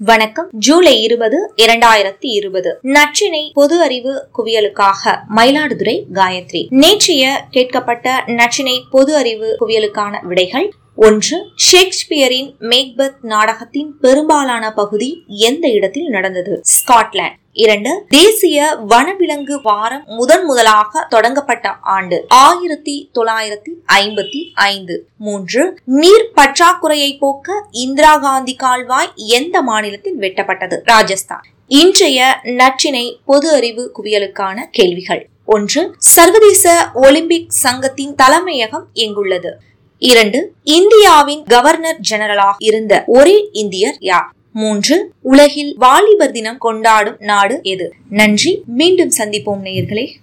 வணக்கம். ஜூலை இருபது இரண்டாயிரத்தி இருபது. நச்சினை பொது அறிவு குவியலுக்காக மயிலாடுதுறை காயத்ரி. நேற்றைய கேட்கப்பட்ட நச்சினை பொது அறிவு குவியலுக்கான விடைகள் ஒன்று ஷேக்ஸ்பியரின் மேக்பத் நாடகத்தின் பெரும்பாலான பகுதி எந்த இடத்தில் நடந்தது? ஸ்காட்லாந்து. இரண்டு தேசிய வனவிலங்கு வாரம் முதன் முதலாக தொடங்கப்பட்ட ஆண்டு ஆயிரத்தி தொள்ளாயிரத்தி ஐம்பத்தி ஐந்து. மூன்று நீர் பற்றாக்குறையை போக்க இந்திரா காந்தி கால்வாய் எந்த மாநிலத்தில் வெட்டப்பட்டது? ராஜஸ்தான். இன்றைய நற்றினை பொது அறிவு குவியலுக்கான கேள்விகள். ஒன்று சர்வதேச ஒலிம்பிக் சங்கத்தின் தலைமையகம் எங்குள்ளது? இரண்டு இந்தியாவின் கவர்னர் ஜெனரலாக இருந்த ஒரே இந்தியர் யார்? மூன்று உலகில் வாலிபர் தினம் கொண்டாடும் நாடு எது? நன்றி மீண்டும் சந்திப்போம் நேயர்களே.